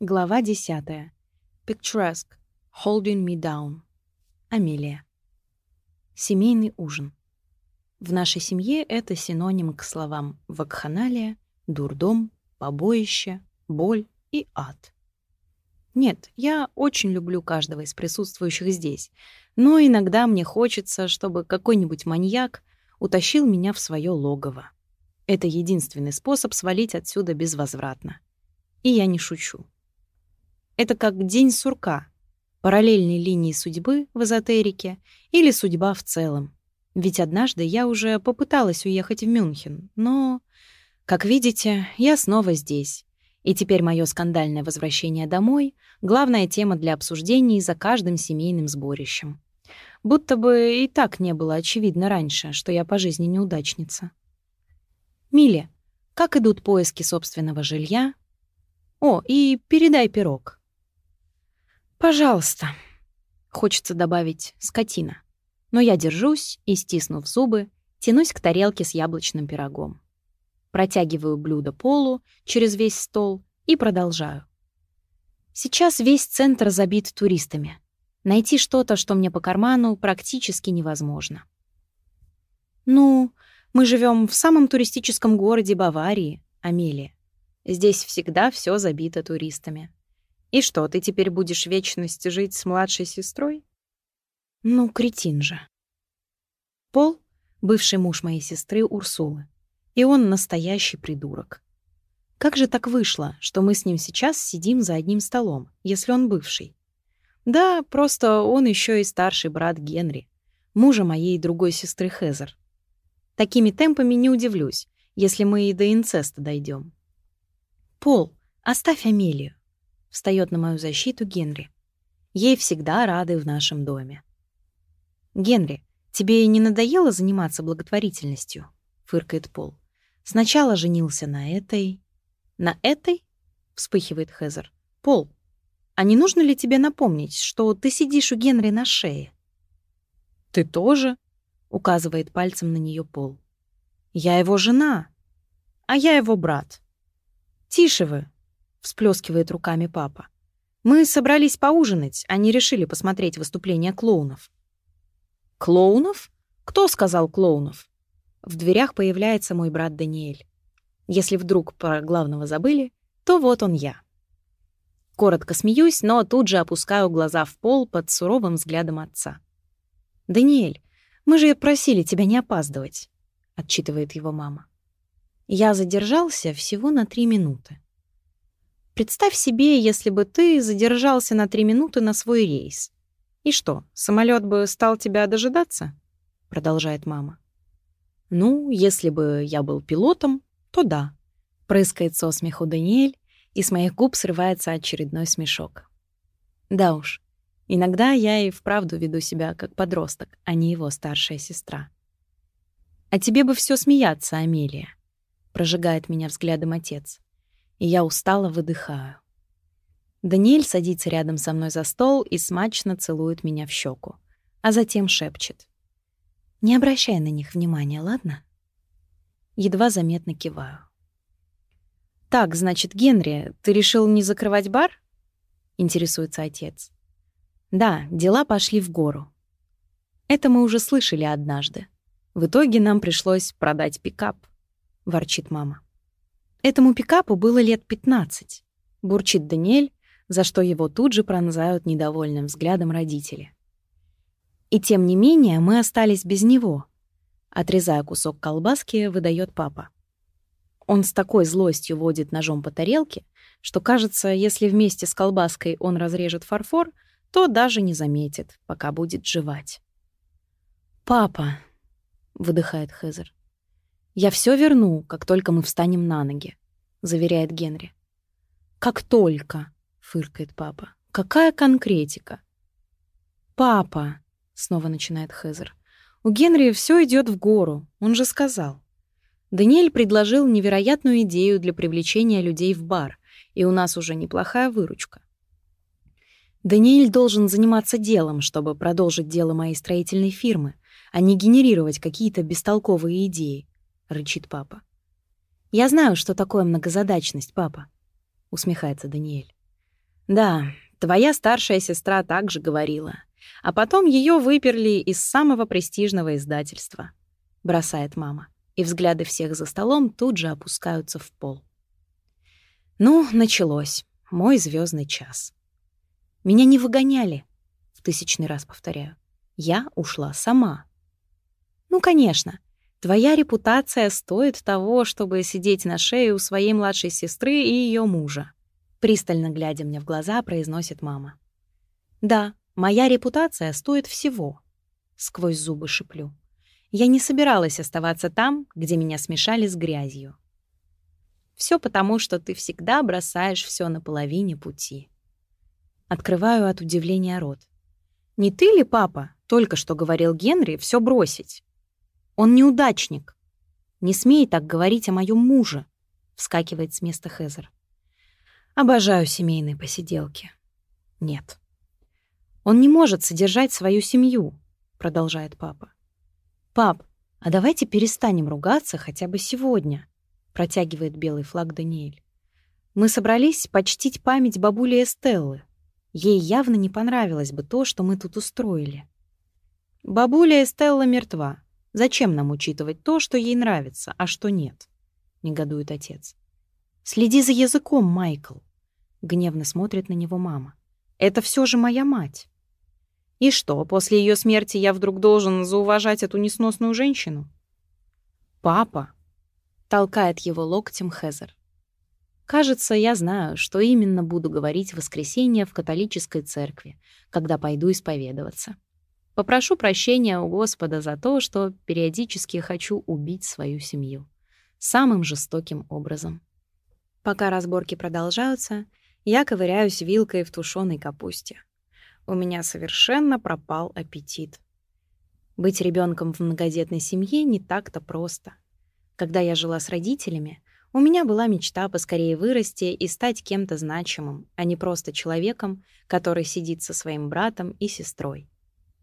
Глава 10. Picturesque. Holding me down. Амелия. Семейный ужин. В нашей семье это синоним к словам вакханалия, дурдом, побоище, боль и ад. Нет, я очень люблю каждого из присутствующих здесь, но иногда мне хочется, чтобы какой-нибудь маньяк утащил меня в свое логово. Это единственный способ свалить отсюда безвозвратно. И я не шучу. Это как день сурка, параллельной линии судьбы в эзотерике или судьба в целом. Ведь однажды я уже попыталась уехать в Мюнхен, но, как видите, я снова здесь. И теперь мое скандальное возвращение домой — главная тема для обсуждений за каждым семейным сборищем. Будто бы и так не было очевидно раньше, что я по жизни неудачница. Миле, как идут поиски собственного жилья? О, и передай пирог. Пожалуйста. Хочется добавить «скотина». Но я держусь и, стиснув зубы, тянусь к тарелке с яблочным пирогом. Протягиваю блюдо полу через весь стол и продолжаю. Сейчас весь центр забит туристами. Найти что-то, что мне по карману, практически невозможно. Ну, мы живем в самом туристическом городе Баварии, Амелия. Здесь всегда все забито туристами. И что, ты теперь будешь вечность жить с младшей сестрой? Ну, кретин же. Пол — бывший муж моей сестры Урсулы. И он настоящий придурок. Как же так вышло, что мы с ним сейчас сидим за одним столом, если он бывший? Да, просто он еще и старший брат Генри, мужа моей другой сестры Хезер. Такими темпами не удивлюсь, если мы и до инцеста дойдем. Пол, оставь Амелию. Встает на мою защиту Генри. Ей всегда рады в нашем доме. «Генри, тебе не надоело заниматься благотворительностью?» — фыркает Пол. «Сначала женился на этой...» «На этой?» — вспыхивает Хезер. «Пол, а не нужно ли тебе напомнить, что ты сидишь у Генри на шее?» «Ты тоже?» — указывает пальцем на нее Пол. «Я его жена, а я его брат». «Тише вы!» Всплескивает руками папа. Мы собрались поужинать, а не решили посмотреть выступление клоунов. Клоунов? Кто сказал клоунов? В дверях появляется мой брат Даниэль. Если вдруг про главного забыли, то вот он я. Коротко смеюсь, но тут же опускаю глаза в пол под суровым взглядом отца. «Даниэль, мы же просили тебя не опаздывать», — отчитывает его мама. Я задержался всего на три минуты. Представь себе, если бы ты задержался на три минуты на свой рейс. И что, самолет бы стал тебя дожидаться? Продолжает мама. Ну, если бы я был пилотом, то да. Прыскает со смеху Даниэль, и с моих губ срывается очередной смешок. Да уж, иногда я и вправду веду себя как подросток, а не его старшая сестра. А тебе бы все смеяться, Амелия, прожигает меня взглядом отец и я устало выдыхаю. Даниэль садится рядом со мной за стол и смачно целует меня в щеку, а затем шепчет. «Не обращай на них внимания, ладно?» Едва заметно киваю. «Так, значит, Генри, ты решил не закрывать бар?» — интересуется отец. «Да, дела пошли в гору. Это мы уже слышали однажды. В итоге нам пришлось продать пикап», — ворчит мама. Этому пикапу было лет 15, бурчит Даниэль, за что его тут же пронзают недовольным взглядом родители. И тем не менее мы остались без него. Отрезая кусок колбаски, выдает папа. Он с такой злостью водит ножом по тарелке, что кажется, если вместе с колбаской он разрежет фарфор, то даже не заметит, пока будет жевать. «Папа», — выдыхает Хезер, «Я все верну, как только мы встанем на ноги», — заверяет Генри. «Как только», — фыркает папа. «Какая конкретика?» «Папа», — снова начинает Хезер, — «у Генри все идет в гору, он же сказал». Даниэль предложил невероятную идею для привлечения людей в бар, и у нас уже неплохая выручка. Даниэль должен заниматься делом, чтобы продолжить дело моей строительной фирмы, а не генерировать какие-то бестолковые идеи. — рычит папа. «Я знаю, что такое многозадачность, папа», — усмехается Даниэль. Да, твоя старшая сестра также говорила. А потом ее выперли из самого престижного издательства. Бросает мама. И взгляды всех за столом тут же опускаются в пол. Ну, началось. Мой звездный час. Меня не выгоняли. В тысячный раз повторяю. Я ушла сама. Ну, конечно, твоя репутация стоит того, чтобы сидеть на шее у своей младшей сестры и ее мужа. Пристально глядя мне в глаза, произносит мама. Да, моя репутация стоит всего. Сквозь зубы шиплю. Я не собиралась оставаться там, где меня смешали с грязью. Все потому, что ты всегда бросаешь все на половине пути. Открываю от удивления рот. Не ты ли, папа, только что говорил Генри все бросить? Он неудачник. Не смей так говорить о моем муже, вскакивает с места Хезер. Обожаю семейные посиделки. Нет. Он не может содержать свою семью, продолжает папа. Пап, а давайте перестанем ругаться хотя бы сегодня протягивает белый флаг Даниэль. Мы собрались почтить память бабули Эстеллы. Ей явно не понравилось бы то, что мы тут устроили. Бабуля Эстелла мертва. Зачем нам учитывать то, что ей нравится, а что нет? Негодует отец. Следи за языком, Майкл. Гневно смотрит на него мама. Это все же моя мать. И что, после ее смерти я вдруг должен зауважать эту несносную женщину? Папа, Толкает его локтем Хезер. Кажется, я знаю, что именно буду говорить в воскресенье в католической церкви, когда пойду исповедоваться. Попрошу прощения у Господа за то, что периодически хочу убить свою семью. Самым жестоким образом. Пока разборки продолжаются, я ковыряюсь вилкой в тушеной капусте. У меня совершенно пропал аппетит. Быть ребенком в многодетной семье не так-то просто — когда я жила с родителями, у меня была мечта поскорее вырасти и стать кем-то значимым, а не просто человеком, который сидит со своим братом и сестрой.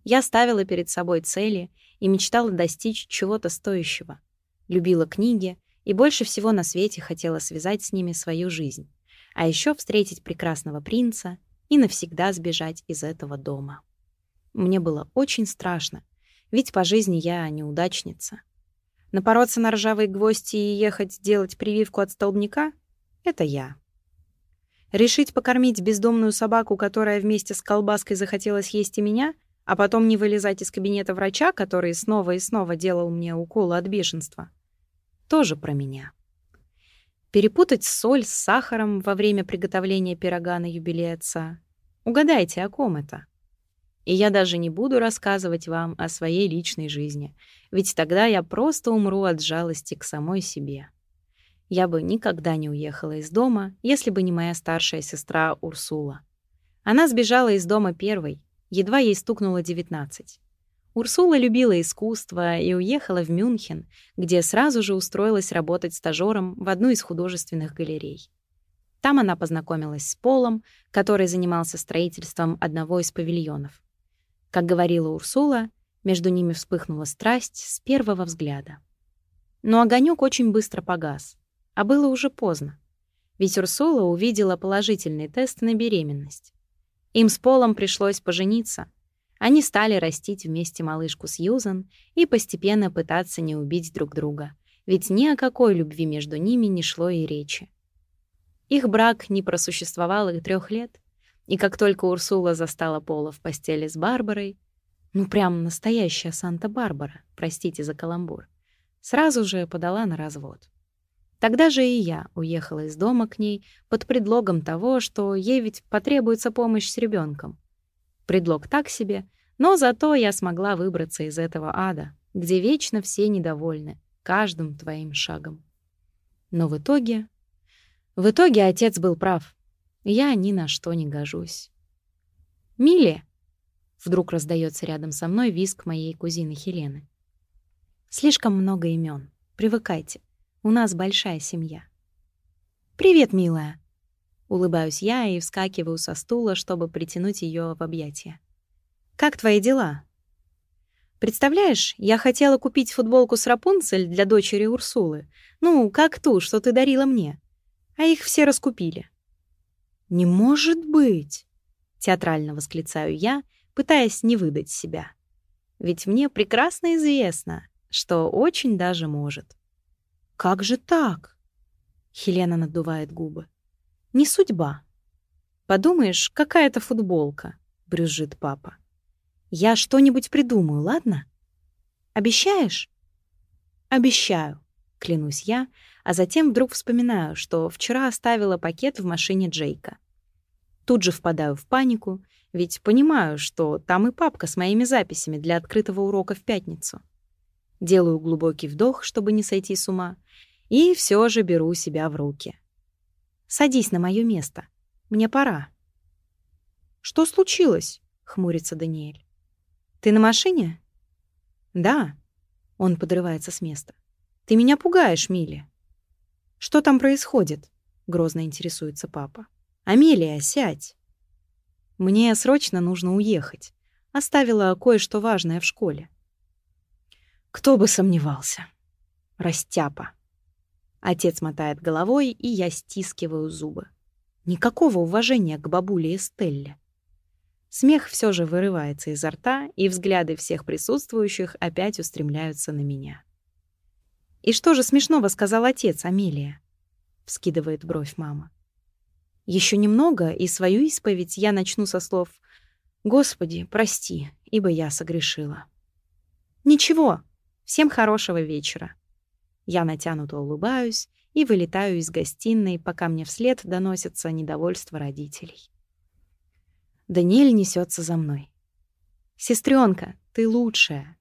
Я ставила перед собой цели и мечтала достичь чего-то стоящего. Любила книги и больше всего на свете хотела связать с ними свою жизнь, а еще встретить прекрасного принца и навсегда сбежать из этого дома. Мне было очень страшно, ведь по жизни я неудачница — Напороться на ржавые гвозди и ехать делать прививку от столбняка — это я. Решить покормить бездомную собаку, которая вместе с колбаской захотелось есть и меня, а потом не вылезать из кабинета врача, который снова и снова делал мне уколы от бешенства. Тоже про меня. Перепутать соль с сахаром во время приготовления пирога на юбилей отца. Угадайте, о ком это? И я даже не буду рассказывать вам о своей личной жизни, ведь тогда я просто умру от жалости к самой себе. Я бы никогда не уехала из дома, если бы не моя старшая сестра Урсула. Она сбежала из дома первой, едва ей стукнуло 19. Урсула любила искусство и уехала в Мюнхен, где сразу же устроилась работать стажером в одну из художественных галерей. Там она познакомилась с Полом, который занимался строительством одного из павильонов. Как говорила Урсула, между ними вспыхнула страсть с первого взгляда. Но огонек очень быстро погас, а было уже поздно. Ведь Урсула увидела положительный тест на беременность. Им с Полом пришлось пожениться. Они стали растить вместе малышку Сьюзан и постепенно пытаться не убить друг друга, ведь ни о какой любви между ними не шло и речи. Их брак не просуществовал и трех лет, и как только Урсула застала Пола в постели с Барбарой, ну прям настоящая Санта-Барбара, простите за каламбур, сразу же подала на развод. Тогда же и я уехала из дома к ней под предлогом того, что ей ведь потребуется помощь с ребенком. Предлог так себе, но зато я смогла выбраться из этого ада, где вечно все недовольны каждым твоим шагом. Но в итоге... В итоге отец был прав. Я ни на что не гожусь. «Милли!» — вдруг раздается рядом со мной виск моей кузины Хелены. «Слишком много имен. Привыкайте. У нас большая семья». «Привет, милая!» Улыбаюсь я и вскакиваю со стула, чтобы притянуть ее в объятия. «Как твои дела?» «Представляешь, я хотела купить футболку с Рапунцель для дочери Урсулы. Ну, как ту, что ты дарила мне. А их все раскупили. «Не может быть!» — театрально восклицаю я, пытаясь не выдать себя. Ведь мне прекрасно известно, что очень даже может. «Как же так?» — Хелена надувает губы. «Не судьба. Подумаешь, какая-то футболка», — брюзжит папа. «Я что-нибудь придумаю, ладно? Обещаешь?» «Обещаю», — клянусь я, а затем вдруг вспоминаю, что вчера оставила пакет в машине Джейка. Тут же впадаю в панику, ведь понимаю, что там и папка с моими записями для открытого урока в пятницу. Делаю глубокий вдох, чтобы не сойти с ума, и все же беру себя в руки. «Садись на мое место. Мне пора». «Что случилось?» — хмурится Даниэль. «Ты на машине?» «Да». Он подрывается с места. «Ты меня пугаешь, Милли». «Что там происходит?» — грозно интересуется папа. «Амелия, сядь!» «Мне срочно нужно уехать. Оставила кое-что важное в школе». «Кто бы сомневался!» «Растяпа!» Отец мотает головой, и я стискиваю зубы. Никакого уважения к бабуле Эстелле. Смех все же вырывается изо рта, и взгляды всех присутствующих опять устремляются на меня. «И что же смешного сказал отец, Амелия?» — вскидывает бровь мама. Еще немного, и свою исповедь я начну со слов «Господи, прости, ибо я согрешила». «Ничего, всем хорошего вечера». Я натянуто улыбаюсь и вылетаю из гостиной, пока мне вслед доносится недовольство родителей. Даниэль несется за мной. «Сестренка, ты лучшая!»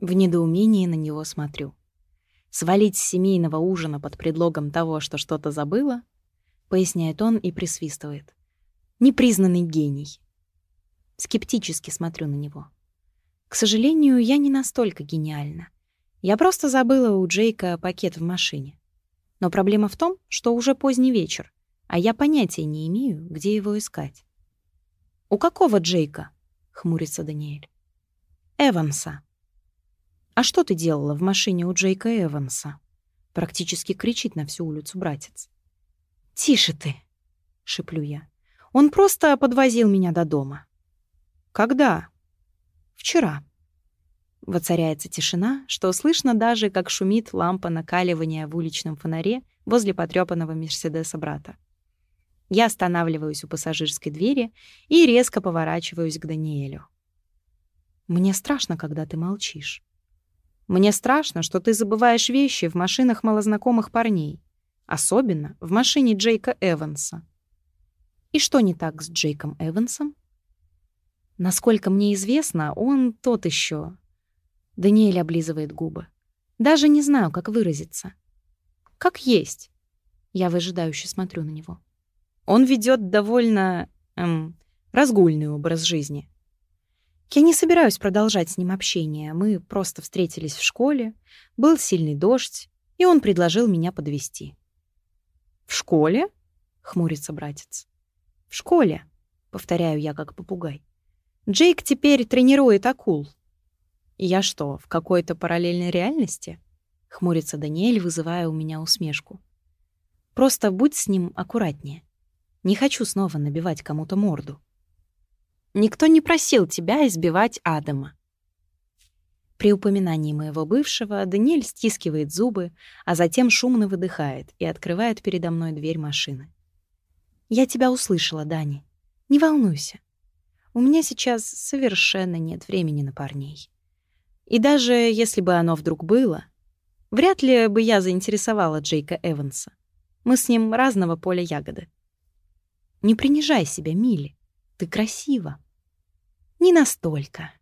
В недоумении на него смотрю. Свалить с семейного ужина под предлогом того, что что-то забыла, поясняет он и присвистывает. Непризнанный гений. Скептически смотрю на него. К сожалению, я не настолько гениальна. Я просто забыла у Джейка пакет в машине. Но проблема в том, что уже поздний вечер, а я понятия не имею, где его искать. «У какого Джейка?» — хмурится Даниэль. «Эванса». «А что ты делала в машине у Джейка Эванса?» Практически кричит на всю улицу братец. «Тише ты!» — шеплю я. «Он просто подвозил меня до дома». «Когда?» «Вчера». Воцаряется тишина, что слышно даже, как шумит лампа накаливания в уличном фонаре возле потрёпанного Мерседеса брата. Я останавливаюсь у пассажирской двери и резко поворачиваюсь к Даниэлю. «Мне страшно, когда ты молчишь. Мне страшно, что ты забываешь вещи в машинах малознакомых парней. Особенно в машине Джейка Эванса. И что не так с Джейком Эвансом? Насколько мне известно, он тот еще. Даниэль облизывает губы. Даже не знаю, как выразиться. Как есть. Я выжидающе смотрю на него. Он ведет довольно эм, разгульный образ жизни. Я не собираюсь продолжать с ним общение. Мы просто встретились в школе, был сильный дождь, и он предложил меня подвести. «В школе?» — хмурится братец. «В школе», — повторяю я как попугай. «Джейк теперь тренирует акул». «Я что, в какой-то параллельной реальности?» — хмурится Даниэль, вызывая у меня усмешку. «Просто будь с ним аккуратнее. Не хочу снова набивать кому-то морду». «Никто не просил тебя избивать Адама», при упоминании моего бывшего Даниэль стискивает зубы, а затем шумно выдыхает и открывает передо мной дверь машины. «Я тебя услышала, Дани. Не волнуйся. У меня сейчас совершенно нет времени на парней. И даже если бы оно вдруг было, вряд ли бы я заинтересовала Джейка Эванса. Мы с ним разного поля ягоды. Не принижай себя, Милли. Ты красива. Не настолько.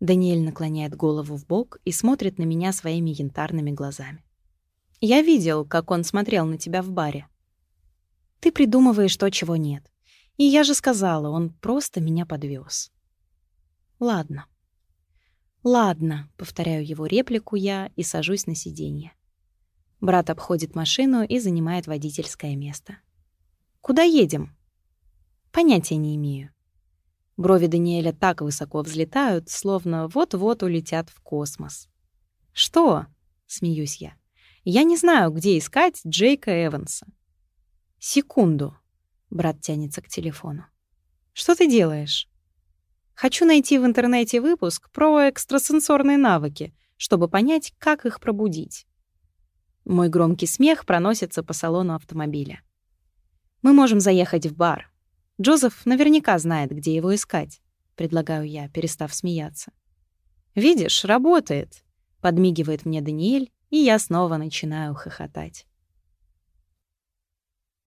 Даниэль наклоняет голову в бок и смотрит на меня своими янтарными глазами. «Я видел, как он смотрел на тебя в баре. Ты придумываешь то, чего нет. И я же сказала, он просто меня подвез. «Ладно». «Ладно», — повторяю его реплику я и сажусь на сиденье. Брат обходит машину и занимает водительское место. «Куда едем?» «Понятия не имею. Брови Даниэля так высоко взлетают, словно вот-вот улетят в космос. «Что?» — смеюсь я. «Я не знаю, где искать Джейка Эванса». «Секунду». Брат тянется к телефону. «Что ты делаешь?» «Хочу найти в интернете выпуск про экстрасенсорные навыки, чтобы понять, как их пробудить». Мой громкий смех проносится по салону автомобиля. «Мы можем заехать в бар. Джозеф наверняка знает, где его искать», — предлагаю я, перестав смеяться. «Видишь, работает», — подмигивает мне Даниэль, и я снова начинаю хохотать.